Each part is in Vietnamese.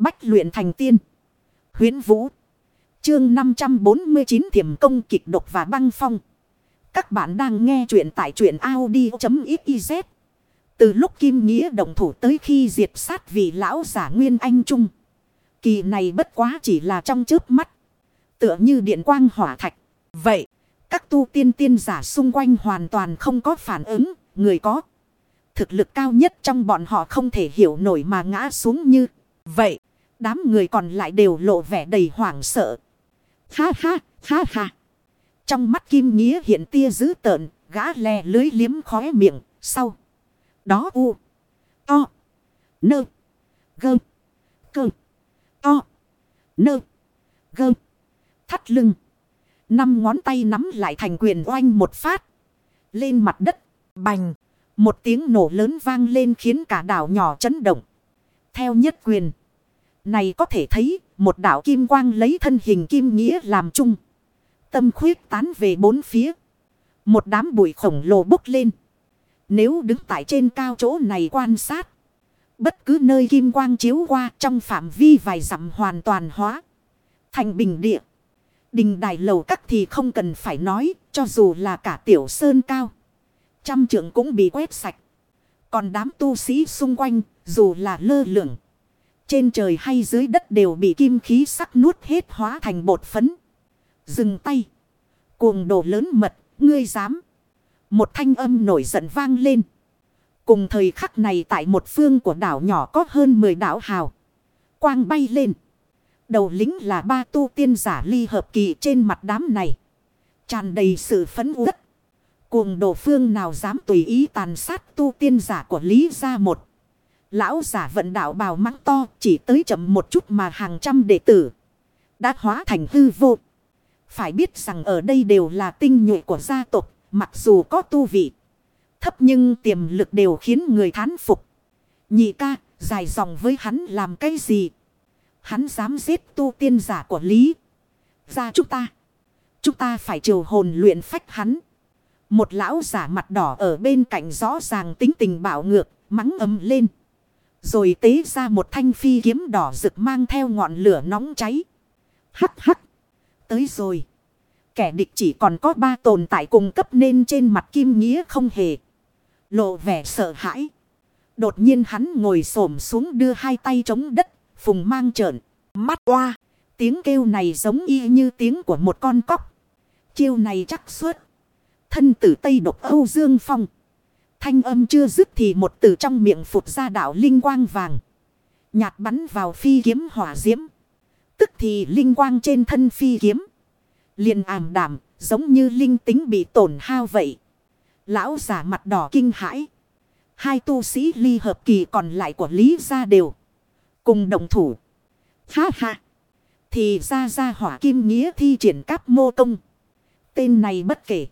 Bách luyện thành tiên. Huyến Vũ. Chương 549 Thiểm công kịch độc và băng phong. Các bạn đang nghe truyện tại truyện Audi.xyz. Từ lúc Kim Nghĩa đồng thủ tới khi diệt sát vị lão giả Nguyên Anh Trung. Kỳ này bất quá chỉ là trong chớp mắt. Tựa như điện quang hỏa thạch. Vậy, các tu tiên tiên giả xung quanh hoàn toàn không có phản ứng. Người có thực lực cao nhất trong bọn họ không thể hiểu nổi mà ngã xuống như vậy. Đám người còn lại đều lộ vẻ đầy hoảng sợ. Ha ha, ha ha. Trong mắt Kim Nghĩa hiện tia dữ tợn, gã lè lưới liếm khóe miệng, sau. Đó u, to, nơ, gơ, cơ, to, nơ, gơ, thắt lưng. Năm ngón tay nắm lại thành quyền oanh một phát. Lên mặt đất, bành. Một tiếng nổ lớn vang lên khiến cả đảo nhỏ chấn động. Theo nhất quyền. Này có thể thấy, một đảo kim quang lấy thân hình kim nghĩa làm chung. Tâm khuyết tán về bốn phía. Một đám bụi khổng lồ bốc lên. Nếu đứng tại trên cao chỗ này quan sát. Bất cứ nơi kim quang chiếu qua trong phạm vi vài dặm hoàn toàn hóa. Thành bình địa. Đình đài lầu các thì không cần phải nói. Cho dù là cả tiểu sơn cao. Trăm trưởng cũng bị quét sạch. Còn đám tu sĩ xung quanh, dù là lơ lửng. Trên trời hay dưới đất đều bị kim khí sắc nuốt hết hóa thành bột phấn. Dừng tay. Cuồng đồ lớn mật, ngươi dám. Một thanh âm nổi giận vang lên. Cùng thời khắc này tại một phương của đảo nhỏ có hơn 10 đảo hào. Quang bay lên. Đầu lính là ba tu tiên giả ly hợp kỳ trên mặt đám này. tràn đầy sự phấn uất. Cuồng đồ phương nào dám tùy ý tàn sát tu tiên giả của Lý gia một. Lão giả vận đạo bào mắng to chỉ tới chậm một chút mà hàng trăm đệ tử. Đã hóa thành hư vô. Phải biết rằng ở đây đều là tinh nhuệ của gia tộc. Mặc dù có tu vị thấp nhưng tiềm lực đều khiến người thán phục. Nhị ca, dài dòng với hắn làm cái gì? Hắn dám giết tu tiên giả của Lý. Ra chúng ta. Chúng ta phải triều hồn luyện phách hắn. Một lão giả mặt đỏ ở bên cạnh rõ ràng tính tình bạo ngược, mắng ấm lên. Rồi tế ra một thanh phi kiếm đỏ rực mang theo ngọn lửa nóng cháy. Hắc hắc. Tới rồi. Kẻ địch chỉ còn có ba tồn tại cùng cấp nên trên mặt kim nghĩa không hề. Lộ vẻ sợ hãi. Đột nhiên hắn ngồi xổm xuống đưa hai tay chống đất. Phùng mang trợn. Mắt qua. Tiếng kêu này giống y như tiếng của một con cóc. Chiêu này chắc suốt. Thân tử Tây độc Âu Dương Phong. Thanh âm chưa dứt thì một từ trong miệng phụt ra đạo linh quang vàng. Nhạt bắn vào phi kiếm hỏa diễm. Tức thì linh quang trên thân phi kiếm. liền ảm đảm giống như linh tính bị tổn hao vậy. Lão giả mặt đỏ kinh hãi. Hai tu sĩ ly hợp kỳ còn lại của Lý gia đều. Cùng đồng thủ. Ha ha. Thì ra ra hỏa kim nghĩa thi triển cáp mô công. Tên này bất kể.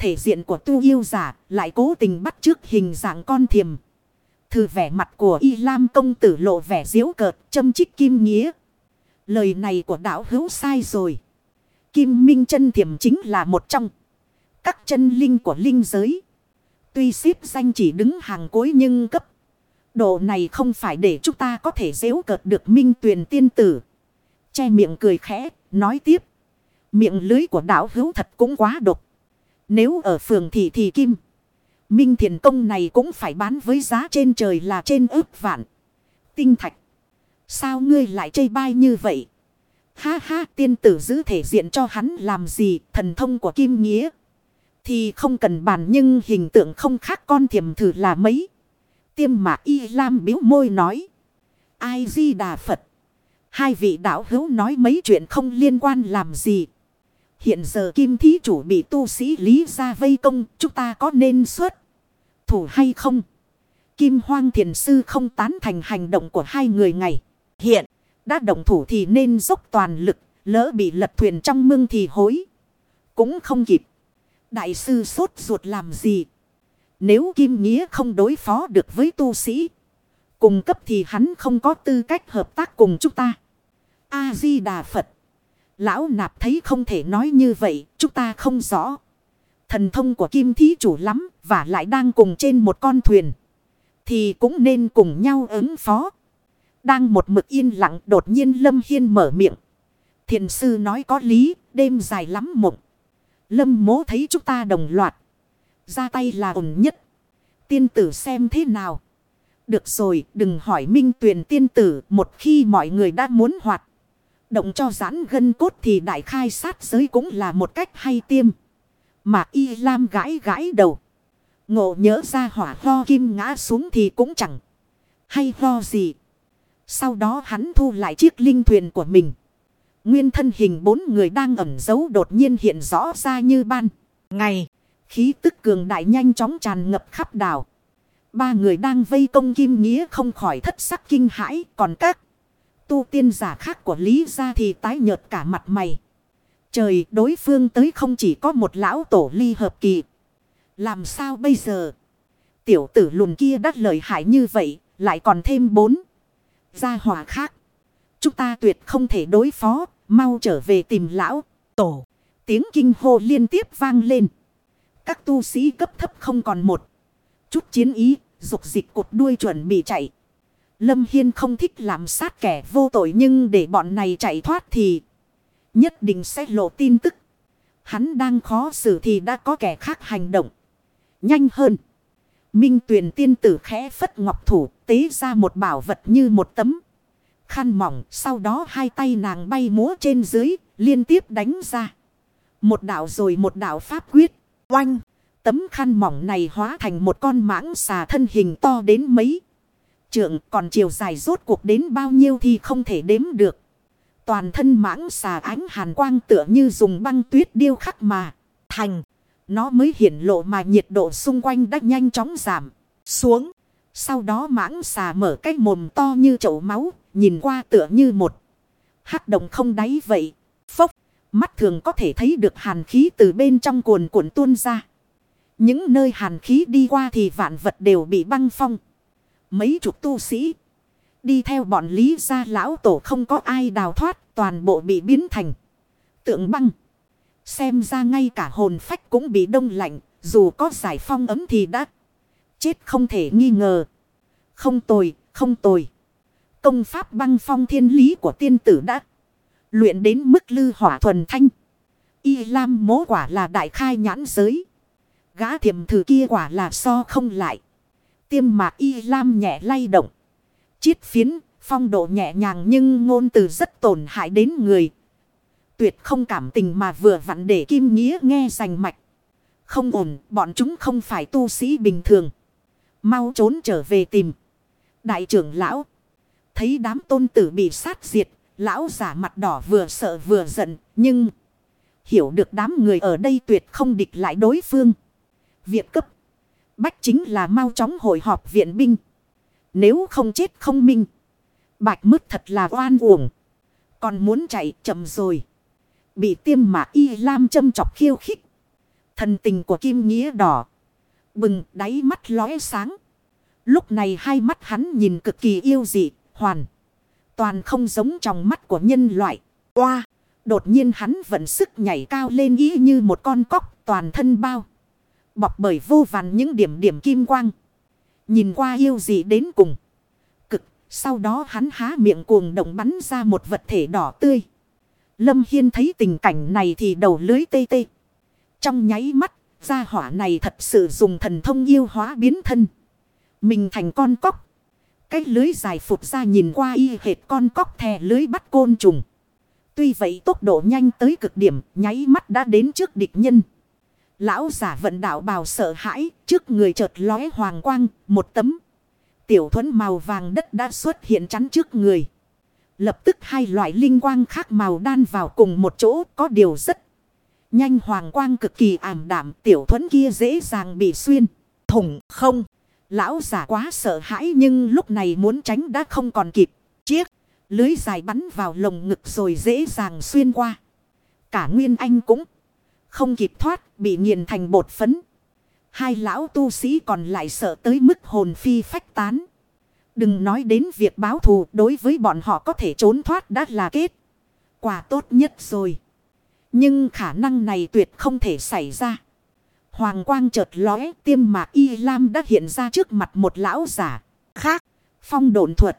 Thể diện của tu yêu giả lại cố tình bắt trước hình dạng con thiềm. Thư vẻ mặt của Y Lam công tử lộ vẻ diễu cợt châm chích kim nghĩa. Lời này của đạo hữu sai rồi. Kim Minh chân thiềm chính là một trong các chân linh của linh giới. Tuy xếp danh chỉ đứng hàng cuối nhưng cấp. Độ này không phải để chúng ta có thể dễu cợt được minh tuyền tiên tử. Che miệng cười khẽ, nói tiếp. Miệng lưới của đảo hữu thật cũng quá độc. Nếu ở phường thị thì kim. Minh thiền công này cũng phải bán với giá trên trời là trên ước vạn. Tinh thạch. Sao ngươi lại chây bai như vậy? Ha ha, tiên tử giữ thể diện cho hắn làm gì thần thông của kim nghĩa. Thì không cần bàn, nhưng hình tượng không khác con thiềm thử là mấy. Tiêm mà y lam biếu môi nói. Ai di đà Phật. Hai vị đạo hữu nói mấy chuyện không liên quan làm gì. Hiện giờ kim thí chủ bị tu sĩ lý ra vây công, chúng ta có nên xuất thủ hay không? Kim hoang thiền sư không tán thành hành động của hai người ngày. Hiện, đã động thủ thì nên dốc toàn lực, lỡ bị lật thuyền trong mương thì hối. Cũng không kịp. Đại sư sốt ruột làm gì? Nếu Kim Nghĩa không đối phó được với tu sĩ, cùng cấp thì hắn không có tư cách hợp tác cùng chúng ta. A-di-đà Phật. Lão nạp thấy không thể nói như vậy, chúng ta không rõ. Thần thông của kim thí chủ lắm, và lại đang cùng trên một con thuyền. Thì cũng nên cùng nhau ứng phó. Đang một mực yên lặng đột nhiên Lâm Hiên mở miệng. Thiền sư nói có lý, đêm dài lắm mộng. Lâm mố thấy chúng ta đồng loạt. Ra tay là ổn nhất. Tiên tử xem thế nào. Được rồi, đừng hỏi minh tuyển tiên tử. Một khi mọi người đã muốn hoạt. Động cho giãn gân cốt thì đại khai sát giới cũng là một cách hay tiêm. Mà y lam gãi gãi đầu. Ngộ nhớ ra hỏa ho kim ngã xuống thì cũng chẳng. Hay ho gì. Sau đó hắn thu lại chiếc linh thuyền của mình. Nguyên thân hình bốn người đang ẩn giấu đột nhiên hiện rõ ra như ban. Ngày, khí tức cường đại nhanh chóng tràn ngập khắp đảo. Ba người đang vây công kim nghĩa không khỏi thất sắc kinh hãi. Còn các tu tiên giả khác của Lý gia thì tái nhợt cả mặt mày. Trời đối phương tới không chỉ có một lão tổ ly hợp kỳ. Làm sao bây giờ? Tiểu tử lùn kia đắt lợi hại như vậy, lại còn thêm bốn. Gia hỏa khác. Chúng ta tuyệt không thể đối phó, mau trở về tìm lão, tổ. Tiếng kinh hô liên tiếp vang lên. Các tu sĩ cấp thấp không còn một. Chút chiến ý, dục dịch cột đuôi chuẩn bị chạy. Lâm Hiên không thích làm sát kẻ vô tội nhưng để bọn này chạy thoát thì nhất định sẽ lộ tin tức. Hắn đang khó xử thì đã có kẻ khác hành động. Nhanh hơn. Minh tuyển tiên tử khẽ phất ngọc thủ, tế ra một bảo vật như một tấm. Khăn mỏng, sau đó hai tay nàng bay múa trên dưới, liên tiếp đánh ra. Một đạo rồi một đạo pháp quyết. Oanh. Tấm khăn mỏng này hóa thành một con mãng xà thân hình to đến mấy. Trượng còn chiều dài rốt cuộc đến bao nhiêu thì không thể đếm được. Toàn thân mãng xà ánh hàn quang tựa như dùng băng tuyết điêu khắc mà. Thành. Nó mới hiển lộ mà nhiệt độ xung quanh đã nhanh chóng giảm. Xuống. Sau đó mãng xà mở cái mồm to như chậu máu. Nhìn qua tựa như một. Hắc động không đáy vậy. Phốc. Mắt thường có thể thấy được hàn khí từ bên trong cuồn cuộn tuôn ra. Những nơi hàn khí đi qua thì vạn vật đều bị băng phong. Mấy chục tu sĩ. Đi theo bọn lý gia lão tổ không có ai đào thoát. Toàn bộ bị biến thành. Tượng băng. Xem ra ngay cả hồn phách cũng bị đông lạnh. Dù có giải phong ấm thì đã. Chết không thể nghi ngờ. Không tồi, không tồi. Công pháp băng phong thiên lý của tiên tử đã. Luyện đến mức lư hỏa thuần thanh. Y Lam mố quả là đại khai nhãn giới. Gã thiềm thử kia quả là so không lại. Tiêm mạc Y Lam nhẹ lay động. Chiết phiến, phong độ nhẹ nhàng nhưng ngôn từ rất tổn hại đến người. Tuyệt không cảm tình mà vừa vặn để Kim Nghĩa nghe rành mạch. Không ổn, bọn chúng không phải tu sĩ bình thường. Mau trốn trở về tìm. Đại trưởng lão. Thấy đám tôn tử bị sát diệt. Lão giả mặt đỏ vừa sợ vừa giận. Nhưng hiểu được đám người ở đây tuyệt không địch lại đối phương. Việc cấp. Bách chính là mau chóng hội họp viện binh. Nếu không chết không minh. Bạch mức thật là oan uổng. Còn muốn chạy chậm rồi. Bị tiêm mà y lam châm chọc khiêu khích. Thần tình của Kim Nghĩa đỏ. Bừng đáy mắt lóe sáng. Lúc này hai mắt hắn nhìn cực kỳ yêu dị, hoàn. Toàn không giống trong mắt của nhân loại. Oa! Đột nhiên hắn vận sức nhảy cao lên ý như một con cóc toàn thân bao. Bọc bởi vô vàn những điểm điểm kim quang. Nhìn qua yêu dị đến cùng. Cực, sau đó hắn há miệng cuồng động bắn ra một vật thể đỏ tươi. Lâm Hiên thấy tình cảnh này thì đầu lưới tê tê. Trong nháy mắt, gia hỏa này thật sự dùng thần thông yêu hóa biến thân. Mình thành con cóc. Cái lưới dài phụt ra nhìn qua y hệt con cóc thè lưới bắt côn trùng. Tuy vậy tốc độ nhanh tới cực điểm, nháy mắt đã đến trước địch nhân. Lão giả vận đạo bào sợ hãi, trước người chợt lóe hoàng quang, một tấm. Tiểu thuẫn màu vàng đất đã xuất hiện chắn trước người. Lập tức hai loại linh quang khác màu đan vào cùng một chỗ có điều rất nhanh hoàng quang cực kỳ ảm đạm tiểu thuẫn kia dễ dàng bị xuyên. Thủng không. Lão giả quá sợ hãi nhưng lúc này muốn tránh đã không còn kịp. Chiếc lưới dài bắn vào lồng ngực rồi dễ dàng xuyên qua. Cả Nguyên Anh cũng không kịp thoát bị nghiền thành bột phấn. Hai lão tu sĩ còn lại sợ tới mức hồn phi phách tán. Đừng nói đến việc báo thù đối với bọn họ có thể trốn thoát đã là kết. Quả tốt nhất rồi. Nhưng khả năng này tuyệt không thể xảy ra. Hoàng quang chợt lóe tiêm mạc y lam đã hiện ra trước mặt một lão giả. Khác, phong độn thuật.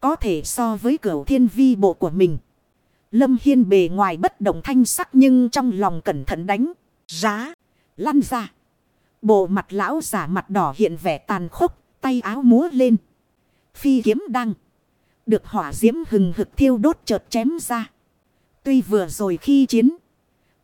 Có thể so với cửu thiên vi bộ của mình. Lâm Hiên bề ngoài bất động thanh sắc nhưng trong lòng cẩn thận đánh. Giá. Lăn ra. Bộ mặt lão giả mặt đỏ hiện vẻ tàn khốc. Tay áo múa lên. Phi kiếm đăng. Được hỏa diễm hừng hực thiêu đốt chợt chém ra. Tuy vừa rồi khi chiến.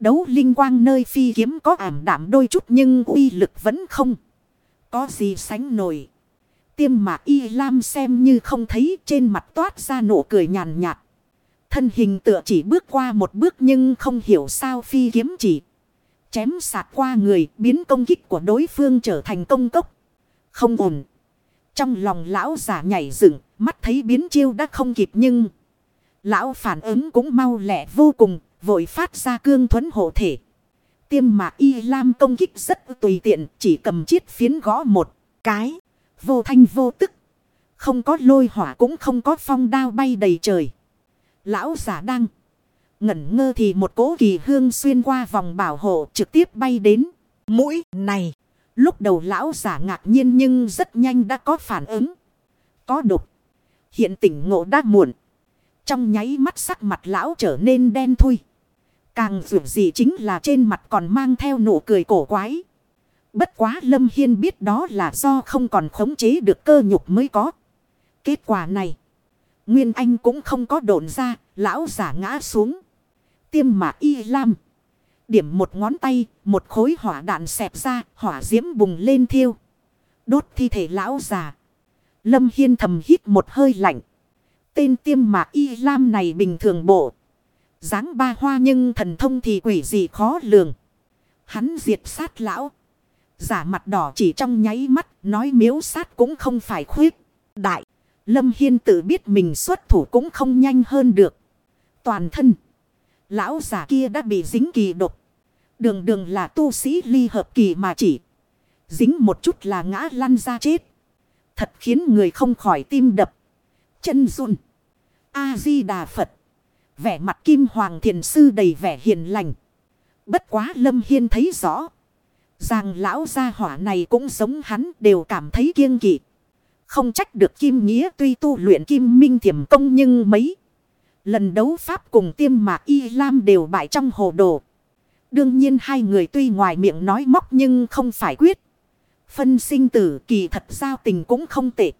Đấu linh quang nơi phi kiếm có ảm đạm đôi chút nhưng uy lực vẫn không. Có gì sánh nổi. Tiêm mạc y lam xem như không thấy, trên mặt toát ra nụ cười nhàn nhạt. Thân hình tựa chỉ bước qua một bước nhưng không hiểu sao phi kiếm chỉ. Chém sạt qua người biến công kích của đối phương trở thành công cốc. Không ổn. Trong lòng lão giả nhảy dựng mắt thấy biến chiêu đã không kịp nhưng... Lão phản ứng cũng mau lẹ vô cùng, vội phát ra cương thuẫn hộ thể. Tiêm mạc y lam công kích rất tùy tiện, chỉ cầm chiếc phiến gõ một cái. Vô thanh vô tức. Không có lôi hỏa cũng không có phong đao bay đầy trời. Lão giả đang ngẩn ngơ thì một cỗ kỳ hương xuyên qua vòng bảo hộ trực tiếp bay đến. Mũi này. Lúc đầu lão giả ngạc nhiên nhưng rất nhanh đã có phản ứng. Có độc. Hiện tỉnh ngộ đã muộn. Trong nháy mắt sắc mặt lão trở nên đen thui. Càng dù gì chính là trên mặt còn mang theo nụ cười cổ quái. Bất quá Lâm Hiên biết đó là do không còn khống chế được cơ nhục mới có. Kết quả này. Nguyên Anh cũng không có độn ra. Lão giả ngã xuống. Tiêm mà y lam. Điểm một ngón tay. Một khối hỏa đạn xẹp ra. Hỏa diễm bùng lên thiêu. Đốt thi thể lão giả. Lâm Hiên thầm hít một hơi lạnh. Tên tiêm mà y lam này bình thường bộ. dáng ba hoa nhưng thần thông thì quỷ gì khó lường. Hắn diệt sát lão. Giả mặt đỏ chỉ trong nháy mắt, nói miếu sát cũng không phải khuyết. Đại. Lâm Hiên tự biết mình xuất thủ cũng không nhanh hơn được. Toàn thân. Lão giả kia đã bị dính kỳ độc. Đường đường là tu sĩ ly hợp kỳ mà chỉ. Dính một chút là ngã lăn ra chết. Thật khiến người không khỏi tim đập. Chân run. A-di-đà Phật. Vẻ mặt kim hoàng thiền sư đầy vẻ hiền lành. Bất quá Lâm Hiên thấy rõ. Rằng lão gia hỏa này cũng giống hắn đều cảm thấy kiêng kỵ. Không trách được Kim Nghĩa tuy tu luyện Kim Minh thiểm công nhưng mấy. Lần đấu pháp cùng tiêm mạc Y Lam đều bại trong hồ đồ. Đương nhiên hai người tuy ngoài miệng nói móc nhưng không phải quyết. Phân sinh tử kỳ thật giao tình cũng không tệ.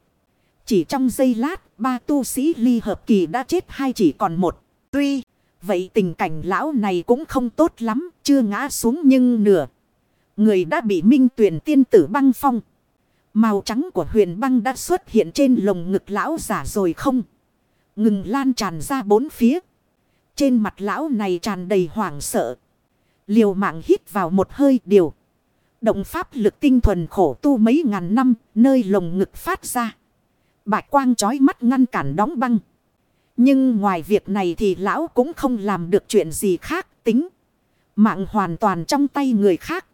Chỉ trong giây lát, ba tu sĩ ly hợp kỳ đã chết hai chỉ còn một. Tuy, vậy tình cảnh lão này cũng không tốt lắm, chưa ngã xuống nhưng nửa. Người đã bị minh tuyển tiên tử băng phong. Màu trắng của huyền băng đã xuất hiện trên lồng ngực lão giả rồi không? Ngừng lan tràn ra bốn phía. Trên mặt lão này tràn đầy hoảng sợ. Liều mạng hít vào một hơi điều. Động pháp lực tinh thuần khổ tu mấy ngàn năm, nơi lồng ngực phát ra. Bạch quang chói mắt ngăn cản đóng băng. Nhưng ngoài việc này thì lão cũng không làm được chuyện gì khác tính. Mạng hoàn toàn trong tay người khác.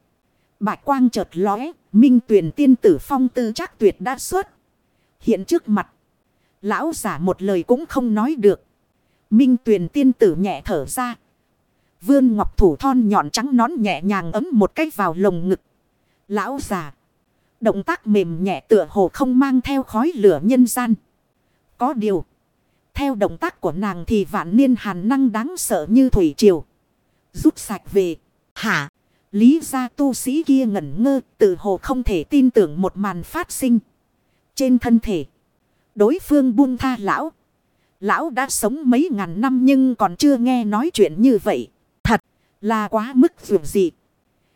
Bạch quang chợt lóe, minh tuyển tiên tử phong tư chắc tuyệt đã xuất. Hiện trước mặt. Lão giả một lời cũng không nói được. Minh tuyển tiên tử nhẹ thở ra. vương ngọc thủ thon nhọn trắng nón nhẹ nhàng ấm một cách vào lồng ngực. Lão giả. Động tác mềm nhẹ tựa hồ không mang theo khói lửa nhân gian. Có điều. Theo động tác của nàng thì vạn niên hàn năng đáng sợ như thủy triều. Rút sạch về. Hả? Lý gia tu sĩ kia ngẩn ngơ, tự hồ không thể tin tưởng một màn phát sinh. Trên thân thể. Đối phương buông tha lão. Lão đã sống mấy ngàn năm nhưng còn chưa nghe nói chuyện như vậy. Thật là quá mức dù gì.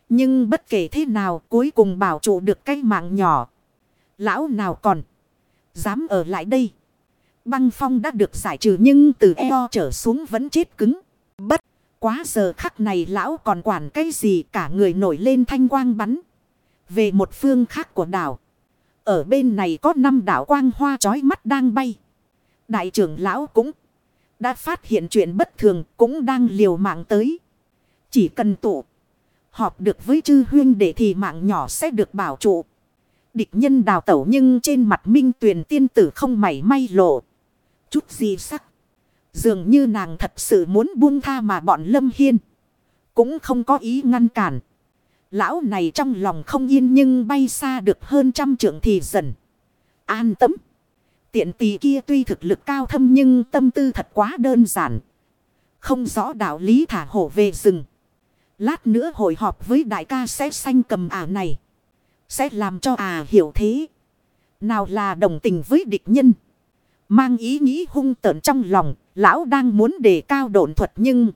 Nhưng bất kể thế nào, cuối cùng bảo trụ được cái mạng nhỏ. Lão nào còn dám ở lại đây. Băng phong đã được giải trừ nhưng từ eo trở xuống vẫn chết cứng. Quá giờ khắc này lão còn quản cái gì cả người nổi lên thanh quang bắn. Về một phương khác của đảo. Ở bên này có năm đảo quang hoa chói mắt đang bay. Đại trưởng lão cũng đã phát hiện chuyện bất thường, cũng đang liều mạng tới. Chỉ cần tụ, họp được với chư huyên để thì mạng nhỏ sẽ được bảo trụ. Địch nhân đào tẩu nhưng trên mặt minh tuyển tiên tử không mảy may lộ. Chút gì sắc. Dường như nàng thật sự muốn buông tha mà bọn lâm hiên. Cũng không có ý ngăn cản. Lão này trong lòng không yên nhưng bay xa được hơn trăm trượng thì dần. An tâm. Tiện tỷ kia tuy thực lực cao thâm nhưng tâm tư thật quá đơn giản. Không rõ đạo lý thả hổ về rừng. Lát nữa hội họp với đại ca sẽ xanh cầm ả này. Sẽ làm cho à hiểu thế. Nào là đồng tình với địch nhân. Mang ý nghĩ hung tợn trong lòng. Lão đang muốn đề cao độn thuật nhưng.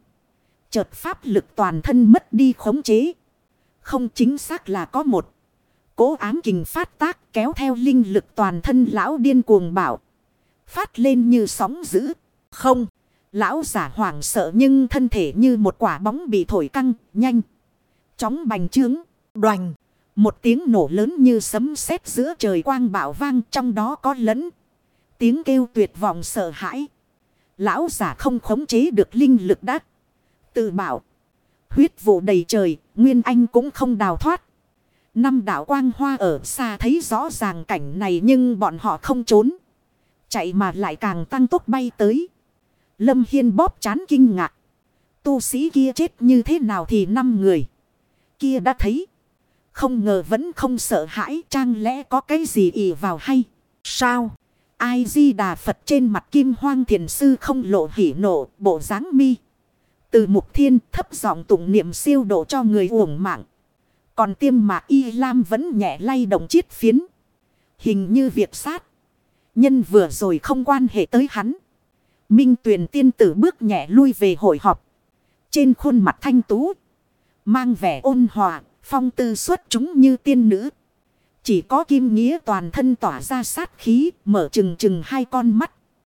Chợt pháp lực toàn thân mất đi khống chế. Không chính xác là có một. Cố ám kình phát tác kéo theo linh lực toàn thân lão điên cuồng bảo. Phát lên như sóng dữ. Không. Lão giả hoảng sợ nhưng thân thể như một quả bóng bị thổi căng, nhanh. Chóng bành trướng, đoành. Một tiếng nổ lớn như sấm sét giữa trời quang bạo vang trong đó có lẫn. Tiếng kêu tuyệt vọng sợ hãi. Lão giả không khống chế được linh lực đắc. Tự bảo. Huyết vụ đầy trời, Nguyên Anh cũng không đào thoát. Năm đạo quang hoa ở xa thấy rõ ràng cảnh này nhưng bọn họ không trốn. Chạy mà lại càng tăng tốc bay tới. Lâm Hiên bóp chán kinh ngạc. Tu sĩ kia chết như thế nào thì năm người. Kia đã thấy. Không ngờ vẫn không sợ hãi. Trang lẽ có cái gì ỉ vào hay. Sao? Ai di đà Phật trên mặt kim hoang thiền sư không lộ hỉ nộ. Bộ dáng mi. Từ mục thiên thấp giọng tụng niệm siêu độ cho người uổng mạng. Còn tiêm mà y lam vẫn nhẹ lay động chiết phiến. Hình như việc sát. Nhân vừa rồi không quan hệ tới hắn. Minh tuyển tiên tử bước nhẹ lui về hội họp. Trên khuôn mặt thanh tú. Mang vẻ ôn hòa, phong tư xuất chúng như tiên nữ. Chỉ có kim nghĩa toàn thân tỏa ra sát khí, mở trừng trừng hai con mắt.